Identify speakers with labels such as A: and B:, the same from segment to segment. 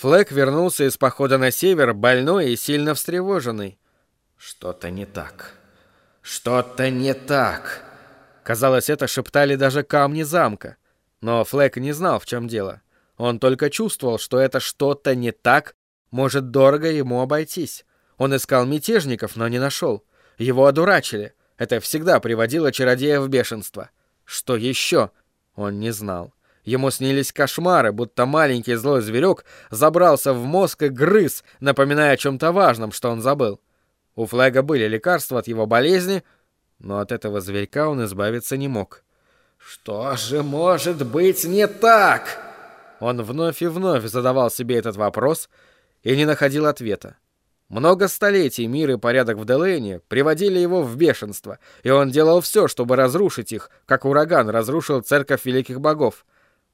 A: Флэк вернулся из похода на север, больной и сильно встревоженный.
B: «Что-то не так. Что-то не так!»
A: Казалось, это шептали даже камни замка. Но Флэк не знал, в чем дело. Он только чувствовал, что это что-то не так может дорого ему обойтись. Он искал мятежников, но не нашел. Его одурачили. Это всегда приводило чародея в бешенство. Что еще? Он не знал. Ему снились кошмары, будто маленький злой зверек забрался в мозг и грыз, напоминая о чем-то важном, что он забыл. У Флэга были лекарства от его болезни, но от этого зверька он избавиться не мог.
B: «Что же может быть не так?»
A: Он вновь и вновь задавал себе этот вопрос и не находил ответа. Много столетий мир и порядок в Делэне приводили его в бешенство, и он делал все, чтобы разрушить их, как ураган разрушил церковь великих богов.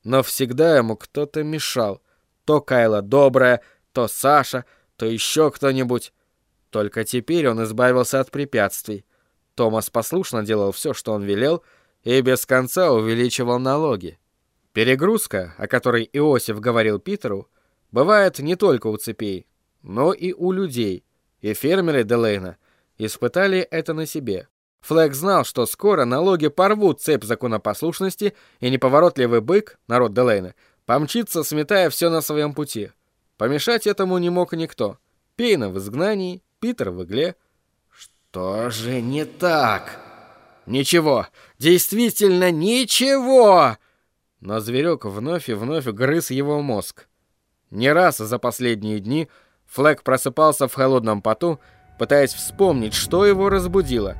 A: Но всегда ему кто-то мешал. То Кайла Добрая, то Саша, то еще кто-нибудь. Только теперь он избавился от препятствий. Томас послушно делал все, что он велел, и без конца увеличивал налоги. Перегрузка, о которой Иосиф говорил Питеру, бывает не только у цепей, но и у людей, и фермеры Делейна испытали это на себе. Флэг знал, что скоро налоги порвут цепь законопослушности, и неповоротливый бык, народ Делейна, помчится, сметая все на своем пути. Помешать этому не мог никто. Пейна в изгнании, Питер в игле.
B: Что же не так?
A: Ничего, действительно ничего! Но зверек вновь и вновь грыз его мозг. Не раз за последние дни Флэг просыпался в холодном поту, пытаясь вспомнить, что его разбудило,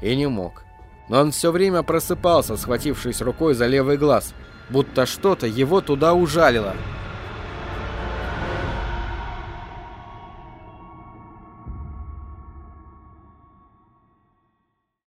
A: и не мог. Но он все время просыпался, схватившись рукой за левый глаз, будто что-то его туда ужалило —